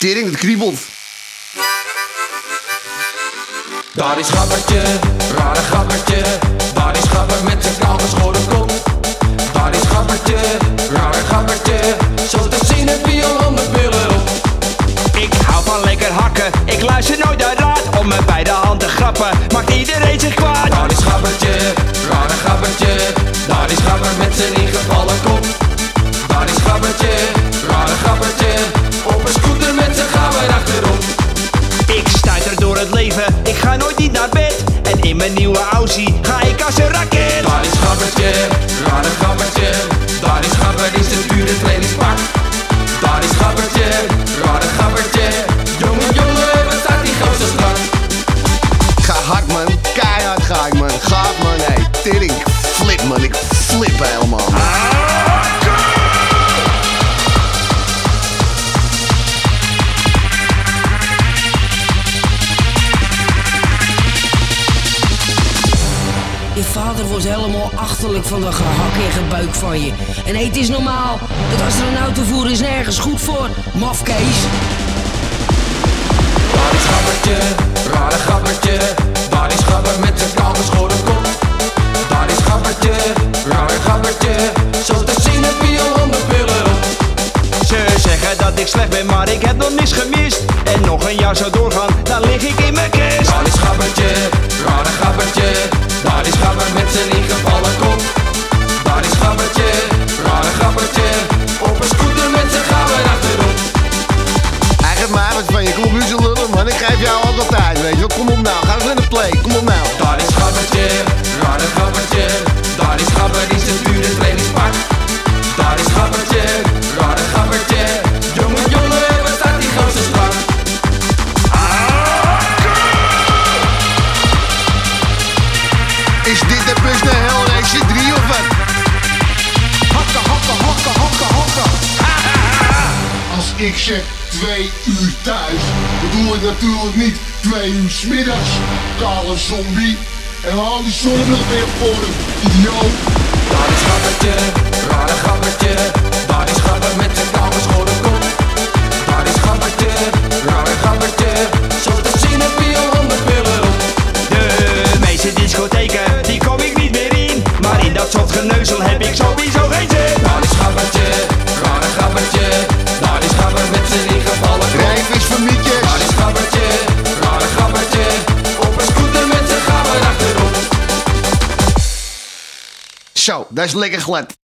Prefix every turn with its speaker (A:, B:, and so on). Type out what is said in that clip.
A: Tering, het kriebelt.
B: Daar is Gabbertje, rare Gabbertje. Daar is Gabber met zijn kaal geschoren kop. Daar is Gabbertje, rare Gabbertje. Zo te zien heb je al honderd pillen op.
C: Ik hou van lekker hakken, ik luister nooit naar raad Om me bij de hand te grappen, maakt iedereen zich kwaad
B: Daar is Gabbertje,
C: ga nooit niet naar bed En in mijn nieuwe Aussie ga ik als een raket
B: Daar is Gabbertje, rare Gabbertje. Daar is Gabber in zijn dure trainingspak. Daar is Gabbertje, rare Gabbertje. Jongen, jongen, wat staat die gozer strak?
A: Ga hard, man. Keihard ga ik, man. Gaaf,
D: Je vader was helemaal achterlijk van dat gehak en gebuik van je. En hey, het is normaal. Het astronautenvoer is nergens goed voor. Mafkees.
B: Daar is Gabbertje, rare Gabbertje. Daar is Gabber met zijn kaal geschoren kop. Daar is Gabbertje, rare Gabbertje. Zo te zien heb je al honderd pillen op.
C: Ze zeggen dat ik slecht ben, maar ik heb nog niets gemist En nog een jaar zou doorgaan, dan lig ik in mijn kist
B: Daar is Gabbertje, rare Gabbertje.
A: Ook altijd, weet je wel. Kom op nou. Ga eens in de play. Kom op nou.
B: Daar is Gabbertje, rare Gabbertje. Daar is Gabber in zijn dure trainingspak. Daar is Gabbertje, rare Gabbertje. Jongen, jongen, wat staat die gozer strak?
A: Is dit de bus naar Hellrace 3 of wat?
E: Hakken, hakken, hakken, hakken, hakken. Als ik zeg twee uur thuis, bedoel ik natuurlijk niet twee uur smiddags. Kale zombie. En haal die zonnebril weer voor hem, idioot.
B: Daar is Gabbertje, rare Gabbertje. Daar is Gabber met zijn kaal geschoren kop. Daar is Gabbertje, rare Gabbertje. Zo te zien heb je honderd pillen op.
C: De meeste discotheken, die kom ik niet meer in Maar in dat soort geneuzel heb ik sowieso geen zin
B: Daar is Gabbertje,
A: Zo, dat is lekker glad.